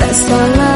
That's all I